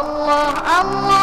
Allah, Allah.